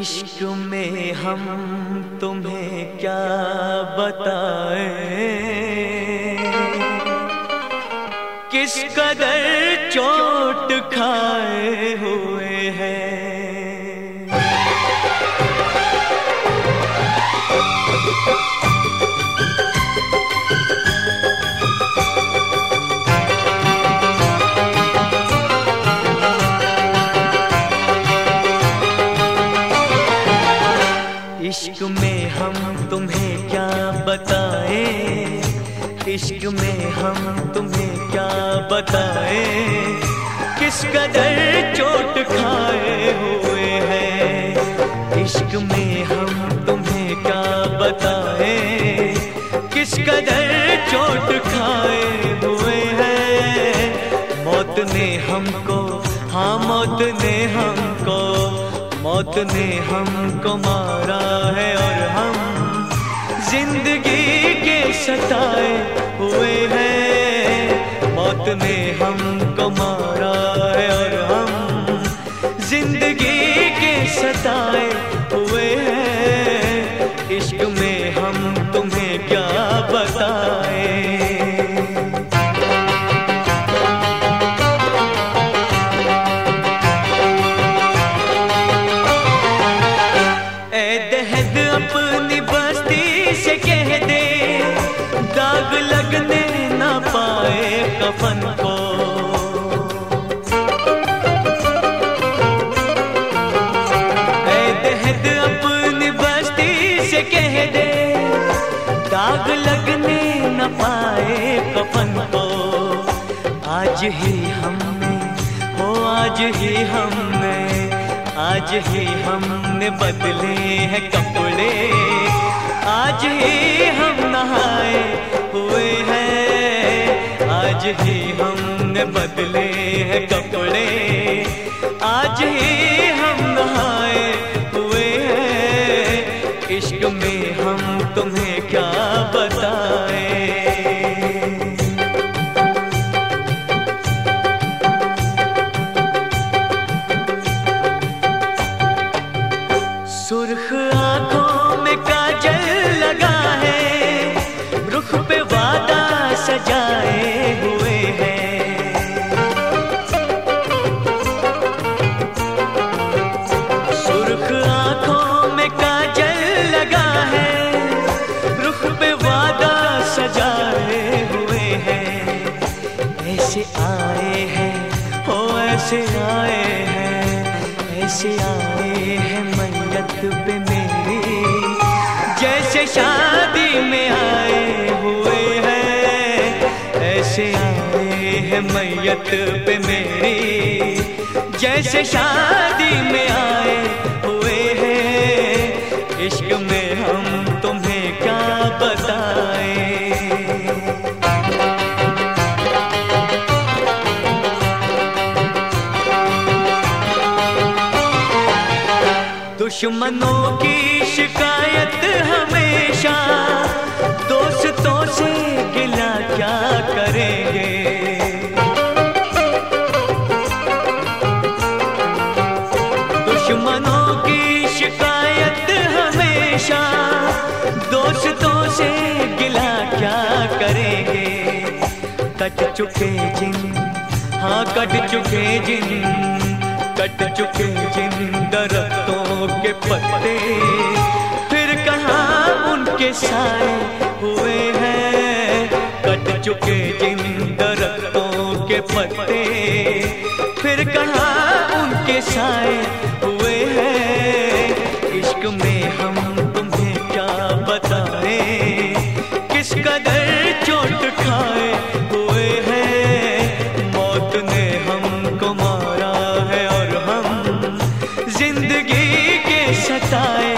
इश्क में हम तुम्हें क्या बताए? किस कदर चोट खाए हैं इश्क में हम तुम्हें क्या बताए? इश्क में हम तुम्हें क्या बताए? किस कदर चोट खाए हुए हैं? इश्क में हम तुम्हें क्या बताए? किस कदर चोट खाए हुए हैं? मौत ने हमको हाँ मौत ने हमको मौत ने हमको मारा है और हम ज़िंदगी के सताए हुए हैं। मौत ने हमको मारा है और हम ज़िंदगी के सताए हुए हैं। इश्क दाग लगने ना पाए कफन को। दहद अपनी बस्ती से कह दे, दाग लगने न पाए कफन को। आज ही हमने हो आज ही हमने, आज ही हमने बदले हैं कपड़े। आज ही ही हमने बदले हैं कपड़े। आज ही हम नहाए हुए हैं। इश्क में हम तुम्हें क्या बताएँ? सुर्ख ऐसे आए हैं, ऐसे आए हैं मैयत पे मेरी। जैसे शादी में आए हुए हैं, ऐसे आए हैं मैयत पे मेरी। जैसे शादी में आए हुए हैं, इश्क में दुश्मनों की शिकायत हमेशा। दोस्तों से गिला क्या करेंगे? दुश्मनों की शिकायत हमेशा। दोस्तों से गिला क्या करेंगे? कट चुके जिन हाँ कट चुके जिन, कट चुके जिन, दरख्तों के पत्ते। फिर कहा उनके साए हुए हैं? कट चुके जिन दरख्तों के पत्ते। फिर कहा उनके साए हुए हैं? इश्क में हम तुम्हें क्या बताएँ? किस कदर चोट खाए हुए हैं? मौत ने हमको मारा है और हम ज़िंदगी के सताए हुए हैं इश्क